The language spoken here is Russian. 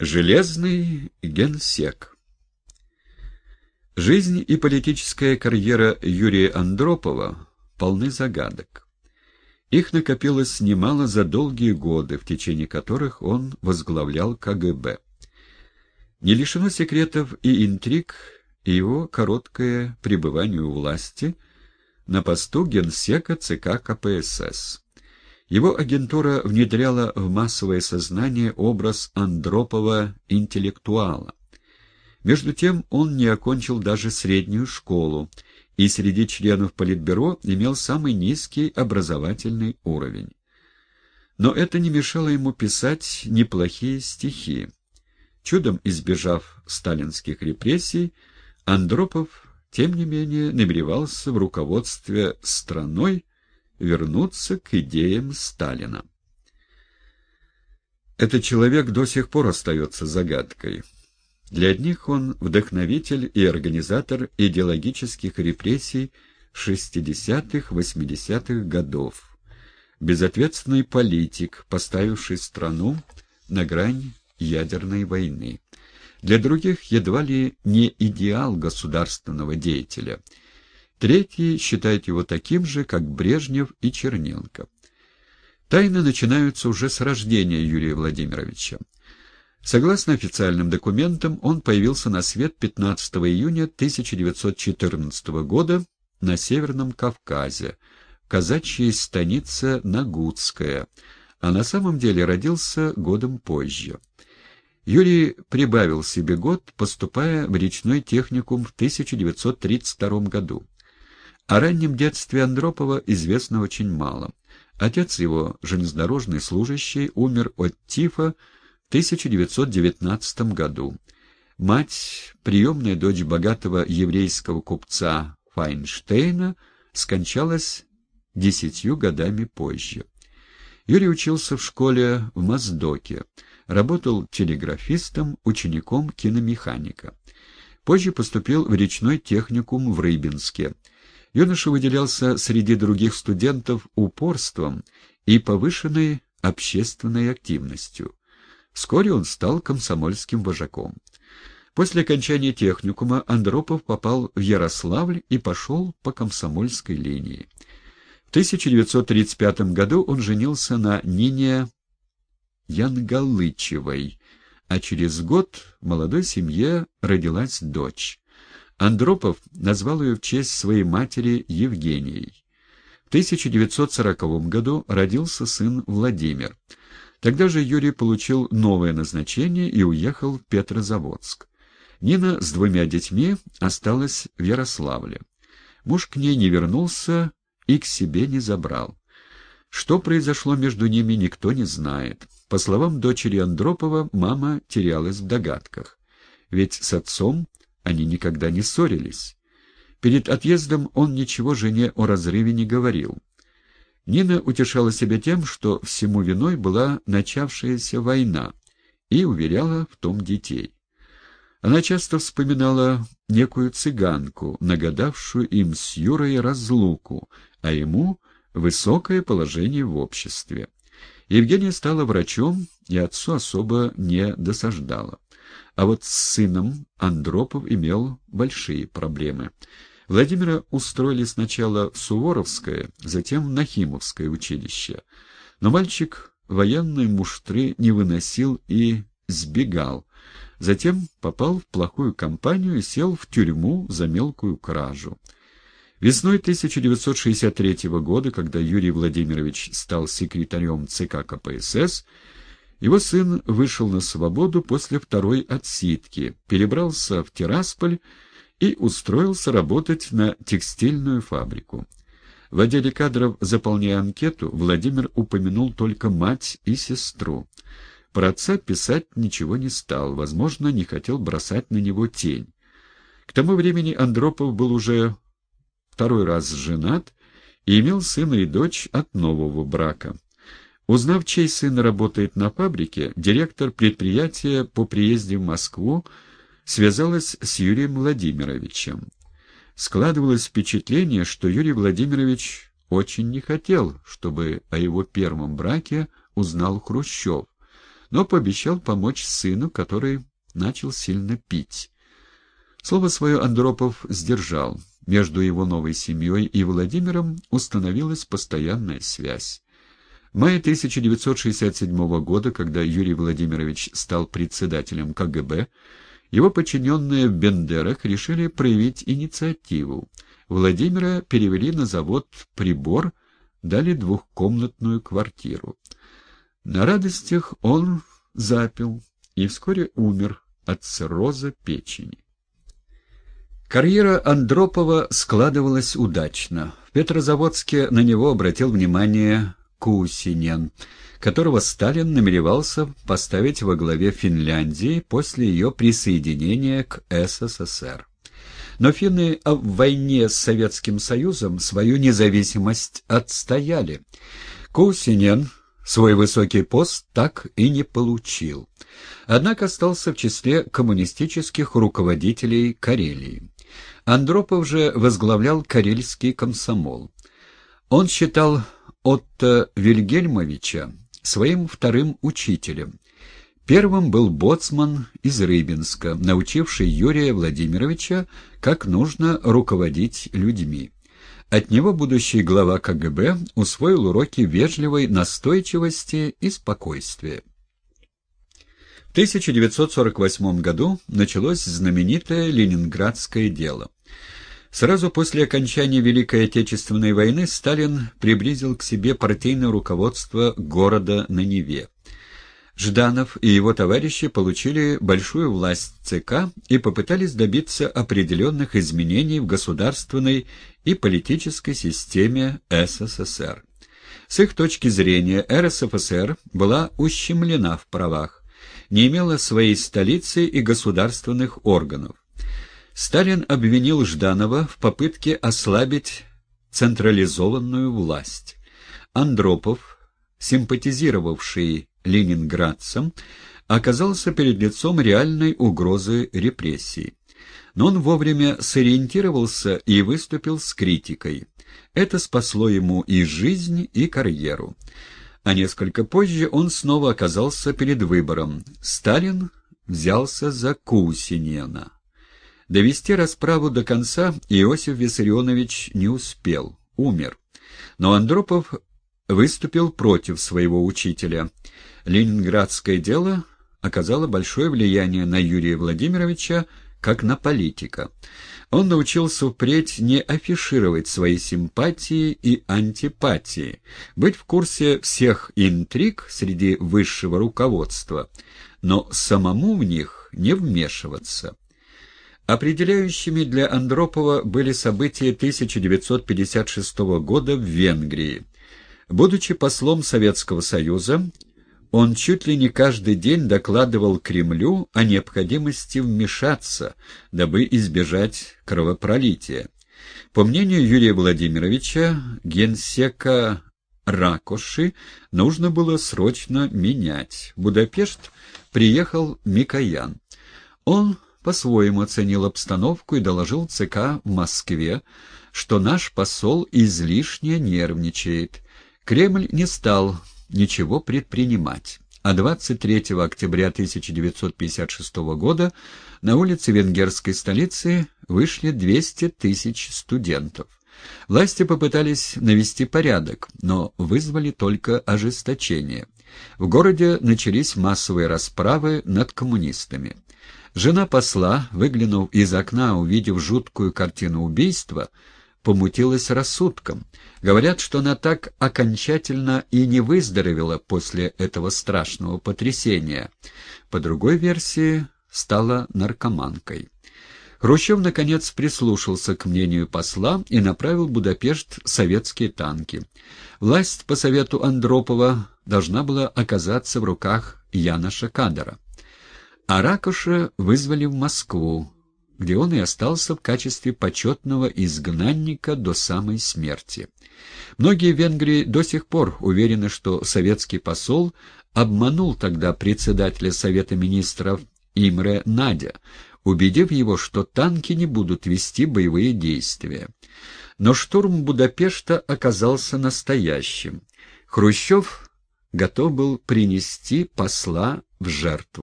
Железный генсек Жизнь и политическая карьера Юрия Андропова полны загадок. Их накопилось немало за долгие годы, в течение которых он возглавлял КГБ. Не лишено секретов и интриг и его короткое пребывание у власти на посту генсека ЦК КПСС. Его агентура внедряла в массовое сознание образ Андропова-интеллектуала. Между тем он не окончил даже среднюю школу и среди членов Политбюро имел самый низкий образовательный уровень. Но это не мешало ему писать неплохие стихи. Чудом избежав сталинских репрессий, Андропов, тем не менее, намеревался в руководстве страной вернуться к идеям Сталина. Этот человек до сих пор остается загадкой. Для одних он вдохновитель и организатор идеологических репрессий 60-80-х годов, безответственный политик, поставивший страну на грань ядерной войны. Для других едва ли не идеал государственного деятеля – Третьи считают его таким же, как Брежнев и Черненко. Тайны начинаются уже с рождения Юрия Владимировича. Согласно официальным документам, он появился на свет 15 июня 1914 года на Северном Кавказе, казачьей станице Нагутская, а на самом деле родился годом позже. Юрий прибавил себе год, поступая в речной техникум в 1932 году. О раннем детстве Андропова известно очень мало. Отец его, железнодорожный служащий, умер от тифа в 1919 году. Мать, приемная дочь богатого еврейского купца Файнштейна, скончалась десятью годами позже. Юрий учился в школе в Моздоке, работал телеграфистом, учеником киномеханика. Позже поступил в речной техникум в Рыбинске – Юноша выделялся среди других студентов упорством и повышенной общественной активностью. Вскоре он стал комсомольским вожаком. После окончания техникума Андропов попал в Ярославль и пошел по комсомольской линии. В 1935 году он женился на Нине Янгалычевой, а через год молодой семье родилась дочь. Андропов назвал ее в честь своей матери Евгенией. В 1940 году родился сын Владимир. Тогда же Юрий получил новое назначение и уехал в Петрозаводск. Нина с двумя детьми осталась в Ярославле. Муж к ней не вернулся и к себе не забрал. Что произошло между ними, никто не знает. По словам дочери Андропова, мама терялась в догадках. Ведь с отцом они никогда не ссорились. Перед отъездом он ничего жене о разрыве не говорил. Нина утешала себя тем, что всему виной была начавшаяся война, и уверяла в том детей. Она часто вспоминала некую цыганку, нагадавшую им с Юрой разлуку, а ему высокое положение в обществе. Евгения стала врачом и отцу особо не досаждала. А вот с сыном Андропов имел большие проблемы. Владимира устроили сначала в Суворовское, затем в Нахимовское училище. Но мальчик военной муштры не выносил и сбегал. Затем попал в плохую компанию и сел в тюрьму за мелкую кражу. Весной 1963 года, когда Юрий Владимирович стал секретарем ЦК КПСС, его сын вышел на свободу после второй отсидки, перебрался в Тирасполь и устроился работать на текстильную фабрику. В отделе кадров, заполняя анкету, Владимир упомянул только мать и сестру. Про отца писать ничего не стал, возможно, не хотел бросать на него тень. К тому времени Андропов был уже второй раз женат и имел сына и дочь от нового брака. Узнав, чей сын работает на фабрике, директор предприятия по приезде в Москву связалась с Юрием Владимировичем. Складывалось впечатление, что Юрий Владимирович очень не хотел, чтобы о его первом браке узнал Хрущев, но пообещал помочь сыну, который начал сильно пить. Слово свое Андропов сдержал. Между его новой семьей и Владимиром установилась постоянная связь. В мае 1967 года, когда Юрий Владимирович стал председателем КГБ, его подчиненные в Бендерах решили проявить инициативу. Владимира перевели на завод «Прибор», дали двухкомнатную квартиру. На радостях он запил и вскоре умер от цирроза печени. Карьера Андропова складывалась удачно. В Петрозаводске на него обратил внимание Кусинен, которого Сталин намеревался поставить во главе Финляндии после ее присоединения к СССР. Но финны в войне с Советским Союзом свою независимость отстояли. Кусинен свой высокий пост так и не получил. Однако остался в числе коммунистических руководителей Карелии. Андропов же возглавлял карельский комсомол. Он считал Отто Вильгельмовича своим вторым учителем. Первым был боцман из Рыбинска, научивший Юрия Владимировича, как нужно руководить людьми. От него будущий глава КГБ усвоил уроки вежливой настойчивости и спокойствия. В 1948 году началось знаменитое Ленинградское дело. Сразу после окончания Великой Отечественной войны Сталин приблизил к себе партийное руководство города на Неве. Жданов и его товарищи получили большую власть ЦК и попытались добиться определенных изменений в государственной и политической системе СССР. С их точки зрения РСФСР была ущемлена в правах, не имела своей столицы и государственных органов. Сталин обвинил Жданова в попытке ослабить централизованную власть. Андропов, симпатизировавший ленинградцам, оказался перед лицом реальной угрозы репрессий. Но он вовремя сориентировался и выступил с критикой. Это спасло ему и жизнь, и карьеру. А несколько позже он снова оказался перед выбором. Сталин взялся за Кусинена. Довести расправу до конца Иосиф Виссарионович не успел, умер. Но Андропов выступил против своего учителя. Ленинградское дело оказало большое влияние на Юрия Владимировича как на политика. Он научился впредь не афишировать свои симпатии и антипатии, быть в курсе всех интриг среди высшего руководства, но самому в них не вмешиваться. Определяющими для Андропова были события 1956 года в Венгрии. Будучи послом Советского Союза, он чуть ли не каждый день докладывал Кремлю о необходимости вмешаться, дабы избежать кровопролития. По мнению Юрия Владимировича, генсека Ракоши нужно было срочно менять. В Будапешт приехал Микоян. Он по-своему оценил обстановку и доложил ЦК в Москве, что наш посол излишне нервничает. Кремль не стал ничего предпринимать. А 23 октября 1956 года на улице венгерской столицы вышли 200 тысяч студентов. Власти попытались навести порядок, но вызвали только ожесточение. В городе начались массовые расправы над коммунистами. Жена посла, выглянув из окна, увидев жуткую картину убийства, помутилась рассудком. Говорят, что она так окончательно и не выздоровела после этого страшного потрясения. По другой версии, стала наркоманкой. Хрущев, наконец, прислушался к мнению посла и направил в Будапешт советские танки. Власть, по совету Андропова, должна была оказаться в руках Яноша Кадара. А Ракоша вызвали в Москву, где он и остался в качестве почетного изгнанника до самой смерти. Многие в Венгрии до сих пор уверены, что советский посол обманул тогда председателя Совета министров Имре Надя, убедив его, что танки не будут вести боевые действия. Но штурм Будапешта оказался настоящим. Хрущев готов был принести посла в жертву.